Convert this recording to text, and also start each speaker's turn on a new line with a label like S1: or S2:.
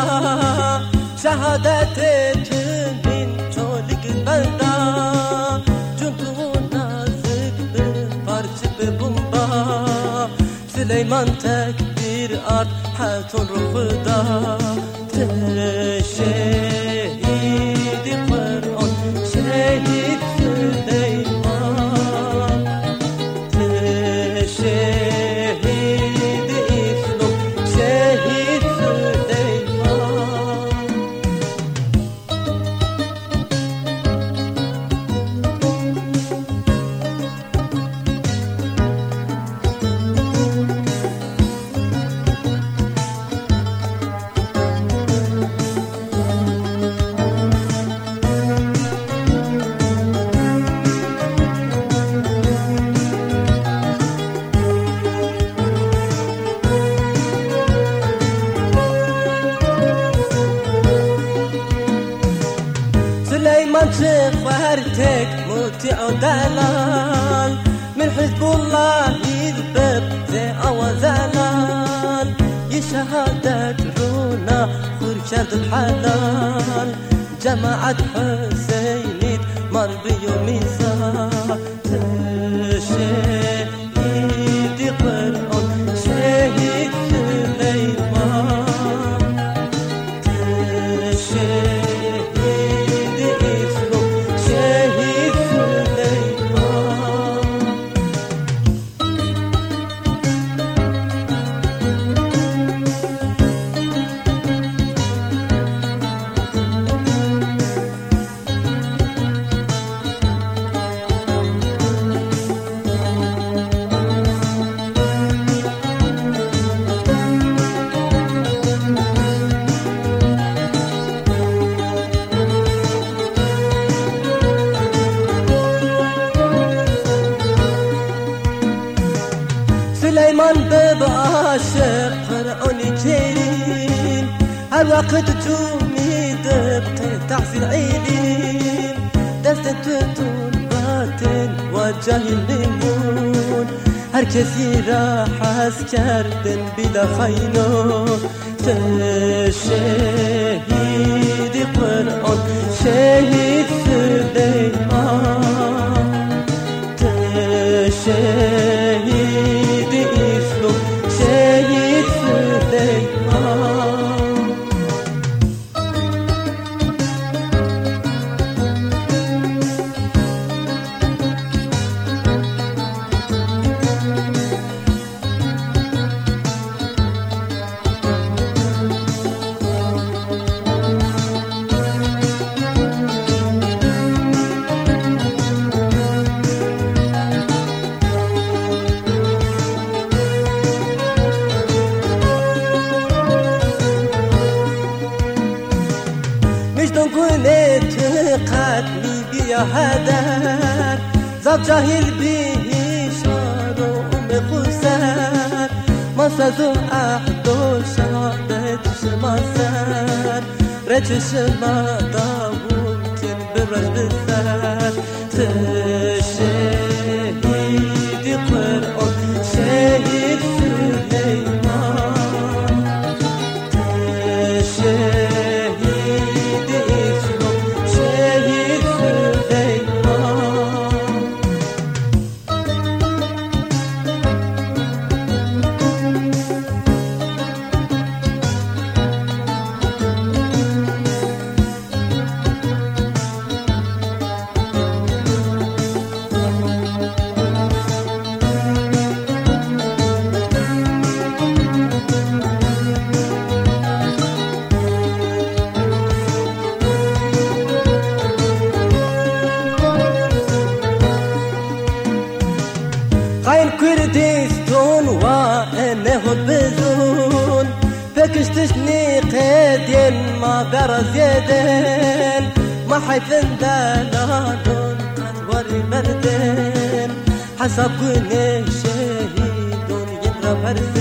S1: بردا شهادت تنبین چولک بردا جون تو نازک به پارچه به بومبا سلیمان تکبیر ات حتون رو خدا تفرتك مطيع دلال من حزب الله يذبب زي وزلال يشهدك رونا خرشد الحلال جماعة حسيني مر هالوقت تومي دبت تحصيل عيلين دست تطول باطن وجه الليمون هر کسی را حس کردن بلا خینون شهید قرآن شهید هدر زاب جاهل به شارو مخسر ما سازو احدو شهادت شما سر رچ شما داوم تن برش بسر كشتشني قيدين ما برزيدين ما حيثن دلالون أتوري بردين حسب كوني شهيدون ينرى برزين